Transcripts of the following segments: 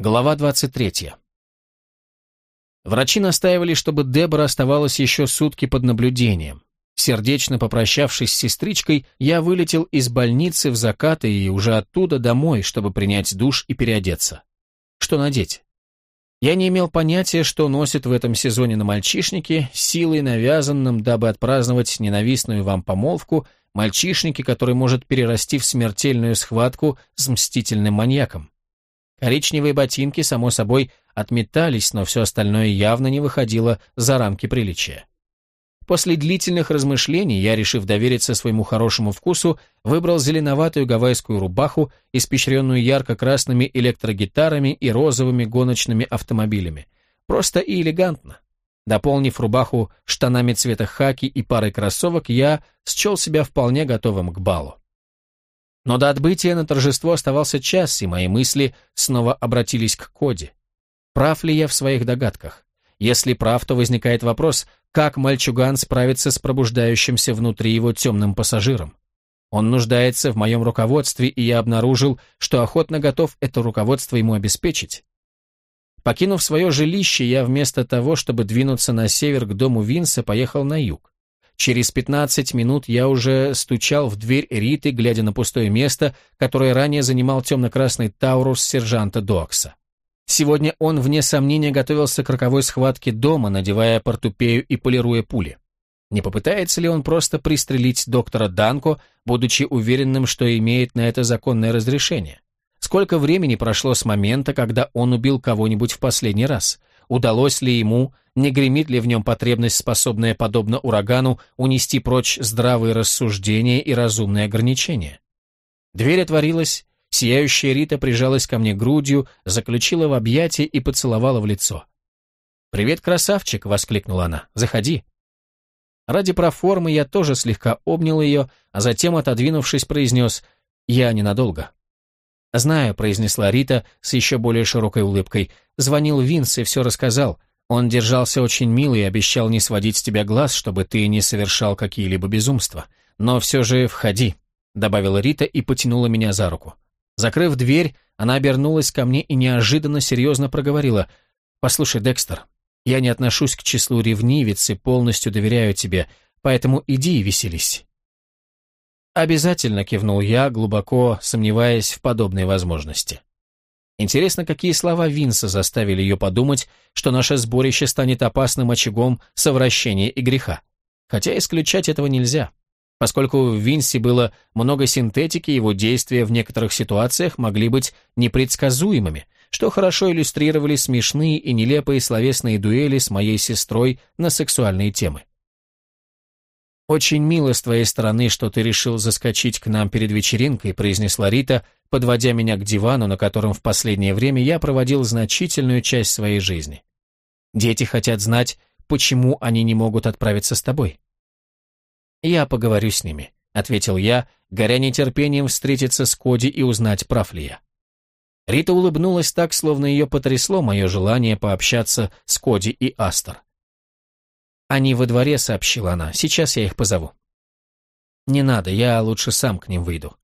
Глава 23. Врачи настаивали, чтобы Дебора оставалась еще сутки под наблюдением. Сердечно попрощавшись с сестричкой, я вылетел из больницы в закат и уже оттуда домой, чтобы принять душ и переодеться. Что надеть? Я не имел понятия, что носит в этом сезоне на мальчишнике, силой навязанным, дабы отпраздновать ненавистную вам помолвку, мальчишнике, который может перерасти в смертельную схватку с мстительным маньяком. Коричневые ботинки, само собой, отметались, но все остальное явно не выходило за рамки приличия. После длительных размышлений я, решив довериться своему хорошему вкусу, выбрал зеленоватую гавайскую рубаху, испещренную ярко-красными электрогитарами и розовыми гоночными автомобилями. Просто и элегантно. Дополнив рубаху штанами цвета хаки и парой кроссовок, я счел себя вполне готовым к балу. Но до отбытия на торжество оставался час, и мои мысли снова обратились к Коде. Прав ли я в своих догадках? Если прав, то возникает вопрос, как мальчуган справится с пробуждающимся внутри его темным пассажиром? Он нуждается в моем руководстве, и я обнаружил, что охотно готов это руководство ему обеспечить. Покинув свое жилище, я вместо того, чтобы двинуться на север к дому Винса, поехал на юг. Через 15 минут я уже стучал в дверь Риты, глядя на пустое место, которое ранее занимал темно-красный Таурус сержанта Докса. Сегодня он, вне сомнения, готовился к роковой схватке дома, надевая портупею и полируя пули. Не попытается ли он просто пристрелить доктора Данко, будучи уверенным, что имеет на это законное разрешение? Сколько времени прошло с момента, когда он убил кого-нибудь в последний раз? Удалось ли ему, не гремит ли в нем потребность, способная, подобно урагану, унести прочь здравые рассуждения и разумные ограничения? Дверь отворилась, сияющая Рита прижалась ко мне грудью, заключила в объятия и поцеловала в лицо. «Привет, красавчик!» — воскликнула она. «Заходи!» Ради проформы я тоже слегка обнял ее, а затем, отодвинувшись, произнес «Я ненадолго». «Знаю», — произнесла Рита с еще более широкой улыбкой. «Звонил Винс и все рассказал. Он держался очень мило и обещал не сводить с тебя глаз, чтобы ты не совершал какие-либо безумства. Но все же входи», — добавила Рита и потянула меня за руку. Закрыв дверь, она обернулась ко мне и неожиданно серьезно проговорила. «Послушай, Декстер, я не отношусь к числу ревнивиц и полностью доверяю тебе, поэтому иди и веселись». «Обязательно», — кивнул я, глубоко сомневаясь в подобной возможности. Интересно, какие слова Винса заставили ее подумать, что наше сборище станет опасным очагом совращения и греха. Хотя исключать этого нельзя. Поскольку в Винсе было много синтетики, его действия в некоторых ситуациях могли быть непредсказуемыми, что хорошо иллюстрировали смешные и нелепые словесные дуэли с моей сестрой на сексуальные темы. «Очень мило с твоей стороны, что ты решил заскочить к нам перед вечеринкой», произнесла Рита, подводя меня к дивану, на котором в последнее время я проводил значительную часть своей жизни. «Дети хотят знать, почему они не могут отправиться с тобой». «Я поговорю с ними», — ответил я, горя нетерпением встретиться с Коди и узнать, прав ли я. Рита улыбнулась так, словно ее потрясло мое желание пообщаться с Коди и Астер. «Они во дворе», — сообщила она. «Сейчас я их позову». «Не надо, я лучше сам к ним выйду».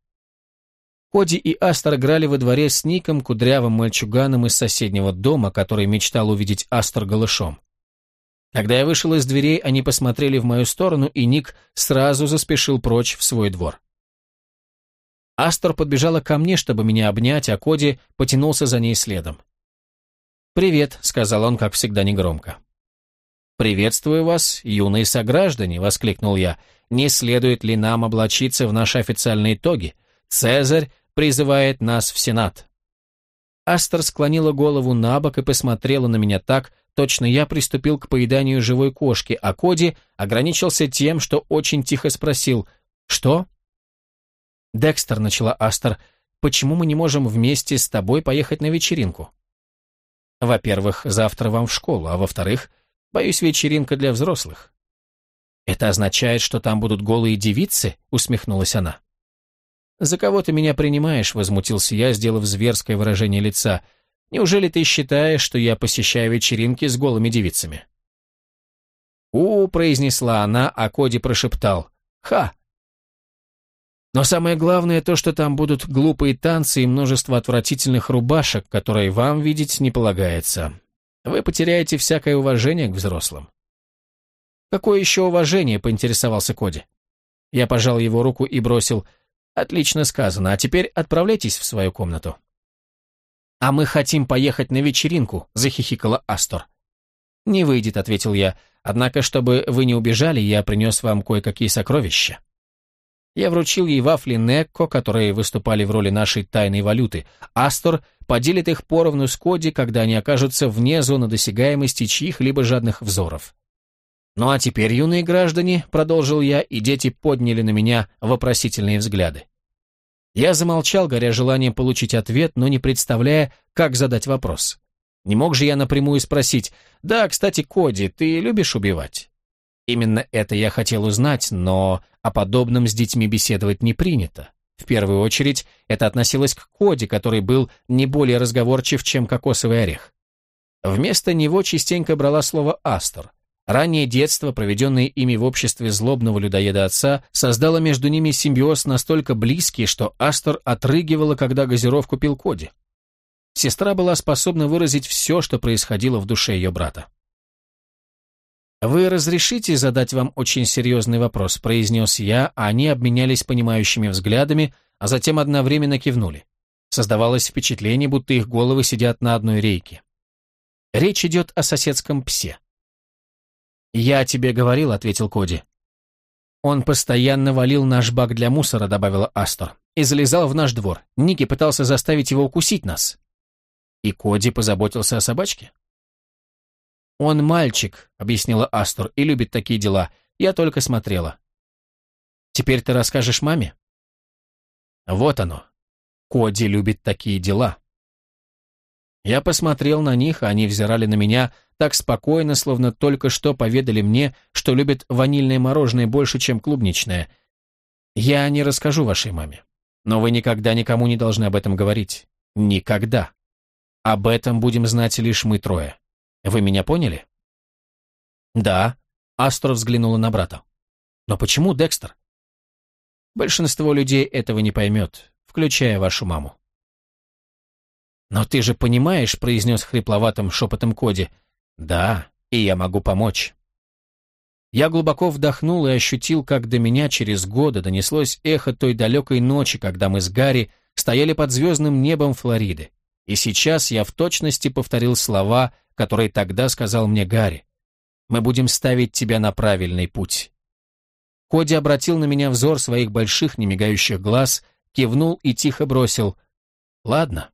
Коди и Астер играли во дворе с Ником, кудрявым мальчуганом из соседнего дома, который мечтал увидеть Астер голышом. Когда я вышел из дверей, они посмотрели в мою сторону, и Ник сразу заспешил прочь в свой двор. Астер подбежала ко мне, чтобы меня обнять, а Коди потянулся за ней следом. «Привет», — сказал он, как всегда, негромко. «Приветствую вас, юные сограждане!» — воскликнул я. «Не следует ли нам облачиться в наши официальные тоги? Цезарь призывает нас в Сенат». Астер склонила голову на бок и посмотрела на меня так, точно я приступил к поеданию живой кошки, а Коди ограничился тем, что очень тихо спросил «Что?» «Декстер», — начала Астер, — «почему мы не можем вместе с тобой поехать на вечеринку?» «Во-первых, завтра вам в школу, а во-вторых, — Боюсь, вечеринка для взрослых». «Это означает, что там будут голые девицы?» — усмехнулась она. «За кого ты меня принимаешь?» — возмутился я, сделав зверское выражение лица. «Неужели ты считаешь, что я посещаю вечеринки с голыми девицами?» «У», — произнесла она, а Коди прошептал. «Ха!» Но самое главное то, что там будут глупые танцы и множество отвратительных рубашек, которые вам видеть не полагается. Вы потеряете всякое уважение к взрослым. «Какое еще уважение?» — поинтересовался Коди. Я пожал его руку и бросил «Отлично сказано, а теперь отправляйтесь в свою комнату». «А мы хотим поехать на вечеринку», — захихикала Астор. «Не выйдет», — ответил я, «однако, чтобы вы не убежали, я принес вам кое-какие сокровища». Я вручил ей вафли Некко, которые выступали в роли нашей тайной валюты. Астор поделит их поровну с Коди, когда они окажутся вне зоны досягаемости чьих-либо жадных взоров. «Ну а теперь, юные граждане», — продолжил я, и дети подняли на меня вопросительные взгляды. Я замолчал, горя желанием получить ответ, но не представляя, как задать вопрос. Не мог же я напрямую спросить, «Да, кстати, Коди, ты любишь убивать?» Именно это я хотел узнать, но о подобном с детьми беседовать не принято. В первую очередь, это относилось к Коди, который был не более разговорчив, чем кокосовый орех. Вместо него частенько брала слово «астор». Раннее детство, проведенное ими в обществе злобного людоеда отца, создало между ними симбиоз настолько близкий, что Астор отрыгивала, когда газировку пил Коди. Сестра была способна выразить все, что происходило в душе ее брата. «Вы разрешите задать вам очень серьезный вопрос?» – произнес я, а они обменялись понимающими взглядами, а затем одновременно кивнули. Создавалось впечатление, будто их головы сидят на одной рейке. Речь идет о соседском псе. «Я тебе говорил», — ответил Коди. «Он постоянно валил наш бак для мусора», — добавила Астор, «и залезал в наш двор. Ники пытался заставить его укусить нас». «И Коди позаботился о собачке?» «Он мальчик», — объяснила Астор, — «и любит такие дела. Я только смотрела». «Теперь ты расскажешь маме?» «Вот оно. Коди любит такие дела». Я посмотрел на них, а они взирали на меня так спокойно, словно только что поведали мне, что любят ванильное мороженое больше, чем клубничное. Я не расскажу вашей маме. Но вы никогда никому не должны об этом говорить. Никогда. Об этом будем знать лишь мы трое. Вы меня поняли? Да. Астро взглянула на брата. Но почему Декстер? Большинство людей этого не поймет, включая вашу маму. «Но ты же понимаешь», — произнес хрипловатым шепотом Коди. «Да, и я могу помочь». Я глубоко вдохнул и ощутил, как до меня через годы донеслось эхо той далекой ночи, когда мы с Гарри стояли под звездным небом Флориды. И сейчас я в точности повторил слова, которые тогда сказал мне Гарри. «Мы будем ставить тебя на правильный путь». Коди обратил на меня взор своих больших немигающих глаз, кивнул и тихо бросил «Ладно».